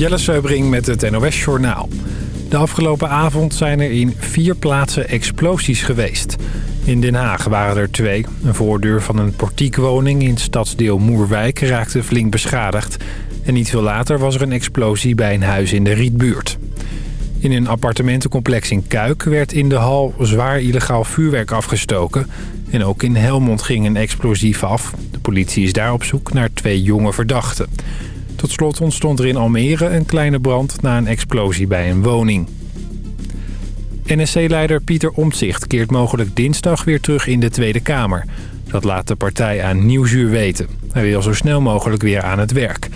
Jelle Seubring met het NOS Journaal. De afgelopen avond zijn er in vier plaatsen explosies geweest. In Den Haag waren er twee. Een voordeur van een portiekwoning in stadsdeel Moerwijk raakte flink beschadigd. En niet veel later was er een explosie bij een huis in de Rietbuurt. In een appartementencomplex in Kuik werd in de hal zwaar illegaal vuurwerk afgestoken. En ook in Helmond ging een explosief af. De politie is daar op zoek naar twee jonge verdachten. Tot slot ontstond er in Almere een kleine brand na een explosie bij een woning. NSC-leider Pieter Omtzigt keert mogelijk dinsdag weer terug in de Tweede Kamer. Dat laat de partij aan Nieuwsuur weten. Hij wil zo snel mogelijk weer aan het werk.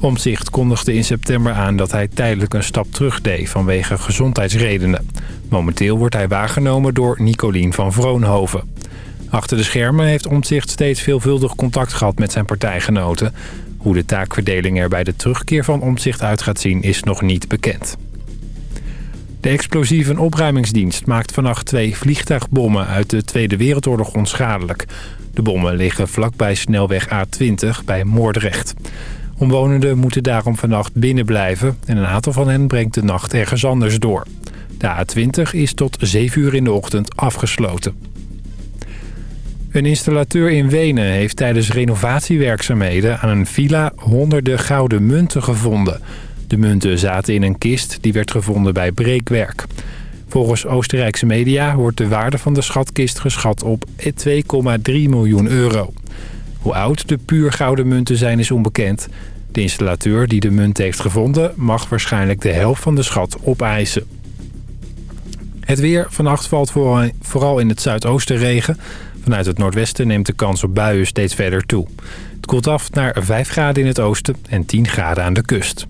Omtzigt kondigde in september aan dat hij tijdelijk een stap terug deed vanwege gezondheidsredenen. Momenteel wordt hij waargenomen door Nicolien van Vroonhoven. Achter de schermen heeft Omtzigt steeds veelvuldig contact gehad met zijn partijgenoten. Hoe de taakverdeling er bij de terugkeer van Omtzigt uit gaat zien is nog niet bekend. De explosieve opruimingsdienst maakt vannacht twee vliegtuigbommen uit de Tweede Wereldoorlog onschadelijk. De bommen liggen vlakbij snelweg A20 bij Moordrecht. Omwonenden moeten daarom vannacht binnen blijven en een aantal van hen brengt de nacht ergens anders door. De A20 is tot 7 uur in de ochtend afgesloten. Een installateur in Wenen heeft tijdens renovatiewerkzaamheden aan een villa honderden gouden munten gevonden. De munten zaten in een kist die werd gevonden bij breekwerk. Volgens Oostenrijkse media wordt de waarde van de schatkist geschat op 2,3 miljoen euro. Hoe oud de puur gouden munten zijn is onbekend. De installateur die de munt heeft gevonden mag waarschijnlijk de helft van de schat opeisen. Het weer. Vannacht valt vooral in het zuidoosten regen. Vanuit het noordwesten neemt de kans op buien steeds verder toe. Het koelt af naar 5 graden in het oosten en 10 graden aan de kust.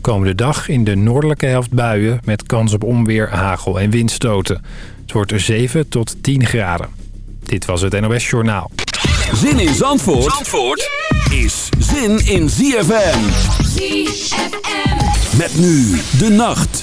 Komende dag in de noordelijke helft buien met kans op onweer, hagel en windstoten. Het wordt er 7 tot 10 graden. Dit was het NOS Journaal. Zin in Zandvoort, Zandvoort is zin in ZFM. ZFM. Met nu de nacht.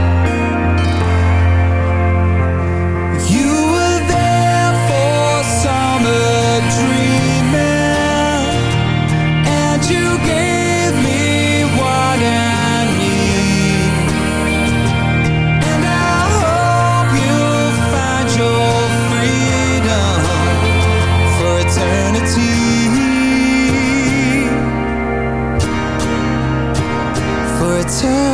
turn.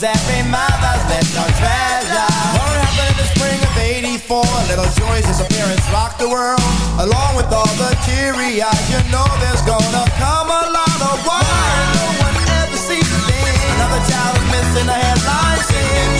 was every mother's little treasure. What happened in the spring of 84? Little Joy's disappearance rocked the world. Along with all the teary eyes, you know there's gonna come a lot of war. No one ever sees a thing. Another child is missing a headline scene.